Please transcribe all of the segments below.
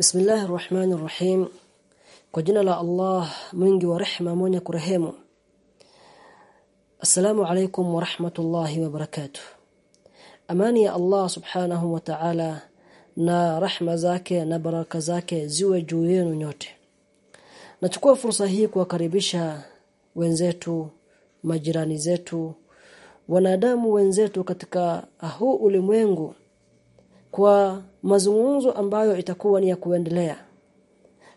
Bismillahir Rahmanir Rahim. Kwa jina la Allah mwingi wa rehema mwenye kurehemu. Assalamu alaykum wa rahmatullahi wa barakatuh. Amani ya Allah Subhanahu wa Ta'ala na rahma zake na baraka zake ziwe juu yenu nyote. Nachukua fursa hii kuwakaribisha wenzetu, majirani zetu, wanadamu wenzetu katika huu ulimwengu kwa mazungumzo ambayo itakuwa ni ya kuendelea.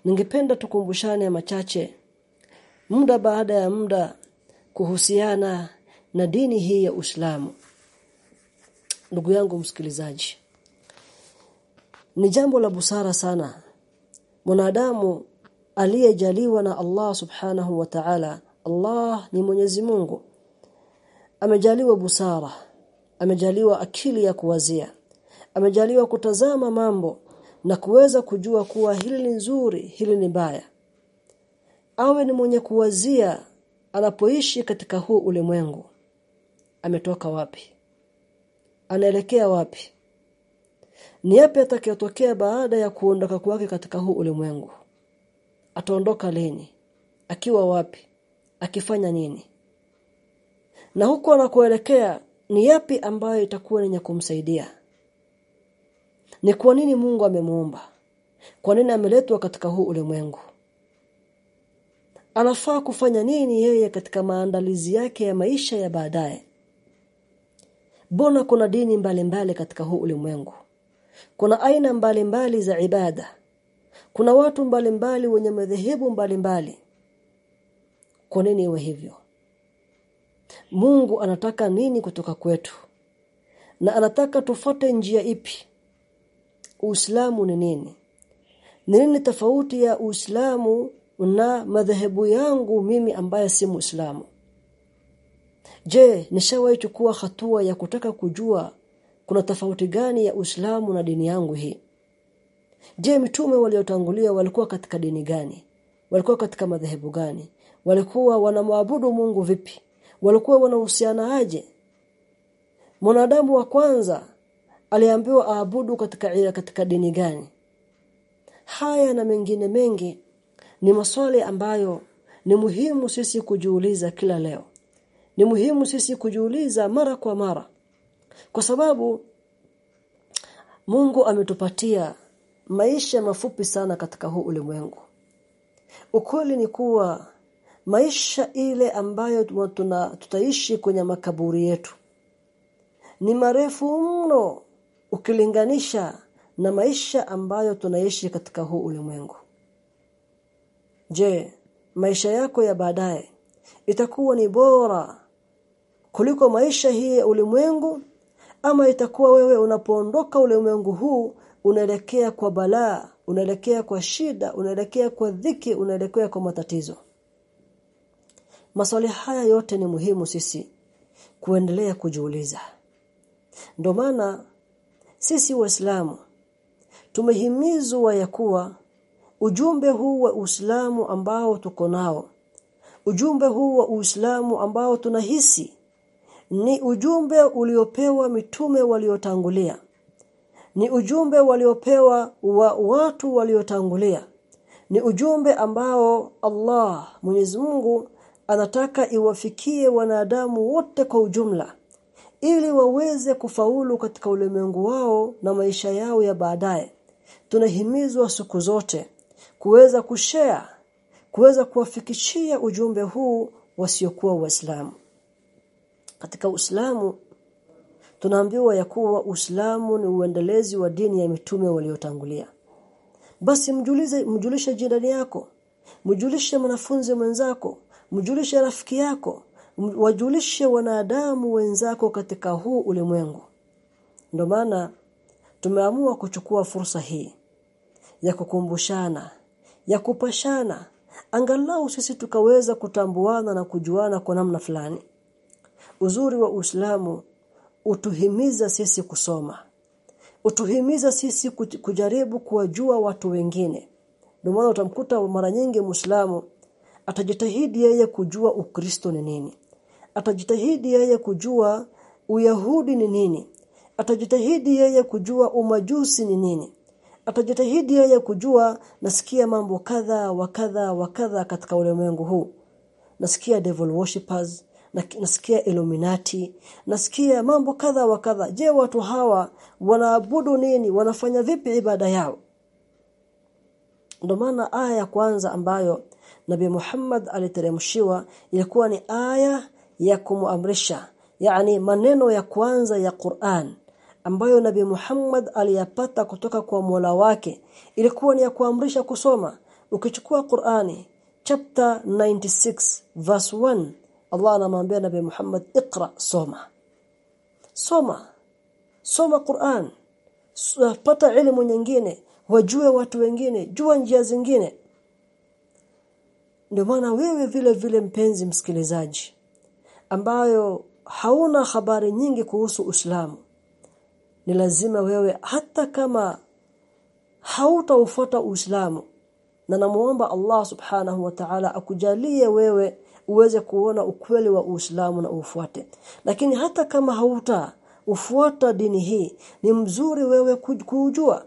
Ningependa tukumbushane machache muda baada ya muda kuhusiana na dini hii ya Uislamu. Ndugu yangu msikilizaji ni jambo la busara sana. Mwanadamu aliyejaliwa na Allah subhanahu wa ta'ala Allah ni Mwenyezi Mungu amejaliwa busara amejaliwa akili ya kuwazia amejaliwa kutazama mambo na kuweza kujua kuwa hili ni nzuri hili ni mbaya awe ni mwenye kuwazia anapoishi katika huu ulimwengu. Ametoka wapi? Anaelekea wapi? Ni yapi atakayotokea baada ya kuondoka kwake katika huu ulimwengu? Ataondoka lini? Akiwa wapi? Akifanya nini? Na huko anakoelekea ni yapi ambayo itakuwa ni kumsaidia ni kwa nini Mungu amemuumba? Kwa nini ameletwa katika huu ulimwengu? Anafaa kufanya nini yeye katika maandalizi yake ya maisha ya baadaye? Bona kuna dini mbalimbali mbali katika huu ulimwengu. Kuna aina mbalimbali mbali za ibada. Kuna watu mbalimbali mbali wenye madhehebu mbalimbali. Kwa nini iwe hivyo? Mungu anataka nini kutoka kwetu? Na anataka tufate njia ipi? Uislamu ni nini? ni Nini tofauti ya Uislamu na madhehebu yangu mimi ambaye si Muislamu? Je, nishawahi chukua hatua ya kutaka kujua kuna tofauti gani ya Uislamu na dini yangu hii? Je, mitume waliotangulia walikuwa katika dini gani? Walikuwa katika madhehebu gani? Walikuwa wanamwabudu Mungu vipi? Walikuwa wanahusiana aje? Mwanadamu wa kwanza aliambiwa aabudu katika katika dini gani? Haya na mengine mengi ni maswali ambayo ni muhimu sisi kujiuliza kila leo. Ni muhimu sisi kujiuliza mara kwa mara. Kwa sababu Mungu ametupatia maisha mafupi sana katika huu ulimwengu. Ukweli ni kuwa maisha ile ambayo tuna tutaishi kwenye makaburi yetu ni marefu mno ukilinganisha na maisha ambayo tunaishi katika huu ulimwengu. Je maisha yako ya baadaye itakuwa ni bora kuliko maisha hii ya ulimwengu? Ama itakuwa wewe unapoondoka ulimwengu huu unaelekea kwa balaa unaelekea kwa shida unaelekea kwa dhiki unaelekea kwa matatizo? Maswali haya yote ni muhimu sisi kuendelea kujiuliza. Ndio maana sisi waislamu tumehimizwa ya kuwa ujumbe huu wa Uislamu ambao tuko nao ujumbe huu wa Uislamu ambao tunahisi ni ujumbe uliopewa mitume waliotangulia ni ujumbe waliopewa wa watu waliotangulia ni ujumbe ambao Allah Mwenyezi Mungu anataka iwafikie wanadamu wote kwa ujumla ili waweze kufaulu katika ulimwengu wao na maisha yao ya baadaye. Tunahimizwa siku zote kuweza kushare kuweza kuwafikishia ujumbe huu wasiokuwa waislamu. Katika Uislamu tunaambiwa ya kuwa Uislamu ni uendelezi wa dini ya mitume waliotangulia. Basi mjulize mjulishe jirani yako mjulishe mwanafunzi mwenzako mjulishe rafiki yako wajulishe wanadamu wenzako katika huu ulimwengu. Ndio maana tumeamua kuchukua fursa hii ya kukumbushana ya kupashana angalau sisi tukaweza kutambuana na kujuana kwa namna fulani. Uzuri wa Uislamu utuhimiza sisi kusoma. Utuhimiza sisi kujaribu kuwajua watu wengine. Ndio maana utamkuta mara nyingi Muislamu atajitahidi yeye kujua Ukristo ni nini atajitahidi yeye kujua Uyahudi ni nini. Atajitahidi yeye kujua umajusi ni nini. Atajitahidi yeye kujua nasikia mambo kadha wa kadha wa kadha katika ulimwengu huu. Nasikia devil worshipers nasikia illuminati nasikia mambo kadha wa kadha. Je watu hawa wanaabudu nini? Wanafanya vipi ibada yao? Ndio maana aya ya kwanza ambayo nabi Muhammad aliteremshiwa ilikuwa ni aya ya kumuamrisha yani maneno ya kwanza ya Qur'an ambayo nabi Muhammad aliyapata kutoka kwa Mola wake ilikuwa ni ya kuamrisha kusoma. Ukichukua Qur'ani chapter 96 verse 1 Allah anamwambia Nabii Muhammad iqra soma. Soma. Soma Qur'an. Pata elimu nyingine. Wajue watu wengine. Jua njia zingine. Ndio maana wewe vile vile mpenzi msikilizaji ambayo hauna habari nyingi kuhusu Uislamu. Ni lazima wewe hata kama hautaufuata Uislamu na namuomba Allah subhanahu wa ta'ala akujalie wewe uweze kuona ukweli wa Uislamu na ufuate. Lakini hata kama hauta ufuata dini hii ni mzuri wewe kujua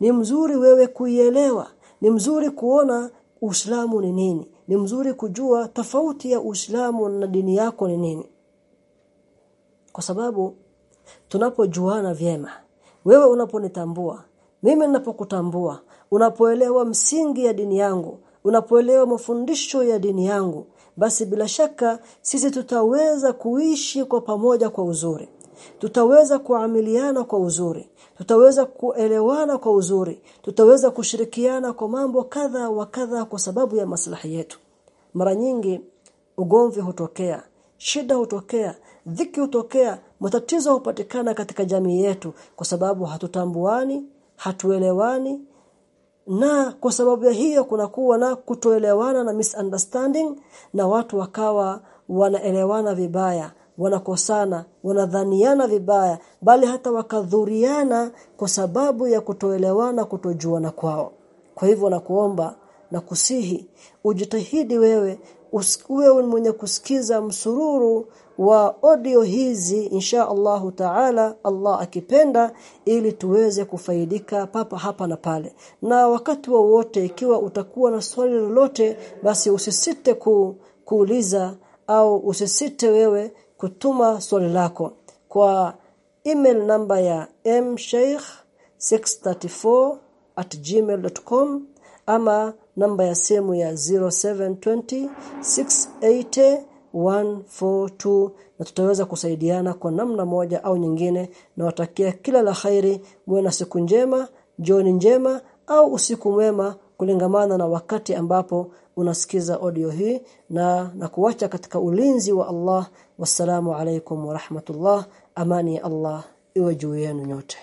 ni mzuri wewe kuielewa ni mzuri kuona Uislamu ni nini ni mzuri kujua tofauti ya Uislamu na dini yako ni nini. Kwa sababu tunapojuana vyema wewe unaponitambua mimi ninapokutambua unapoelewa msingi ya dini yangu unapoelewa mafundisho ya dini yangu basi bila shaka sisi tutaweza kuishi kwa pamoja kwa uzuri tutaweza kuamiliana kwa uzuri. Tutaweza kuelewana kwa uzuri. Tutaweza kushirikiana kwa mambo kadha wa kadha kwa sababu ya maslahi yetu. Mara nyingi ugomvi hutokea shida hutokea dhiki hutokea matatizo hupatikana katika jamii yetu kwa sababu hatutambuani hatuelewani na kwa sababu ya hiyo kunakuwa na kutoelewana na misunderstanding na watu wakawa wanaelewana vibaya wanakosana wanadhaniana vibaya bali hata wakadhuriana kwa sababu ya kutoelewana kutojuana kwao. Kwa hivyo nakuomba na kusihi ujitahidi wewe uwe mwenye kusikiza msururu wa audio hizi insha Allahu Taala Allah akipenda ili tuweze kufaidika papa hapa na pale. Na wakati wowote ikiwa utakuwa na swali lolote basi usisite ku, kuuliza au usisite wewe kutuma swali lako kwa email namba ya msheikh634 at ama namba ya simu ya 0720 680 142 na tutaweza kusaidiana kwa namna moja au nyingine. Na watakia kila la khairi muwe na siku njema jioni njema au usiku mwema kulingamana na wakati ambapo unasikiza audio hii na na kuacha katika ulinzi wa Allah. Wassalamu alaikum wa rahmatullah. Amani ya Allah iwe juu yenu nyote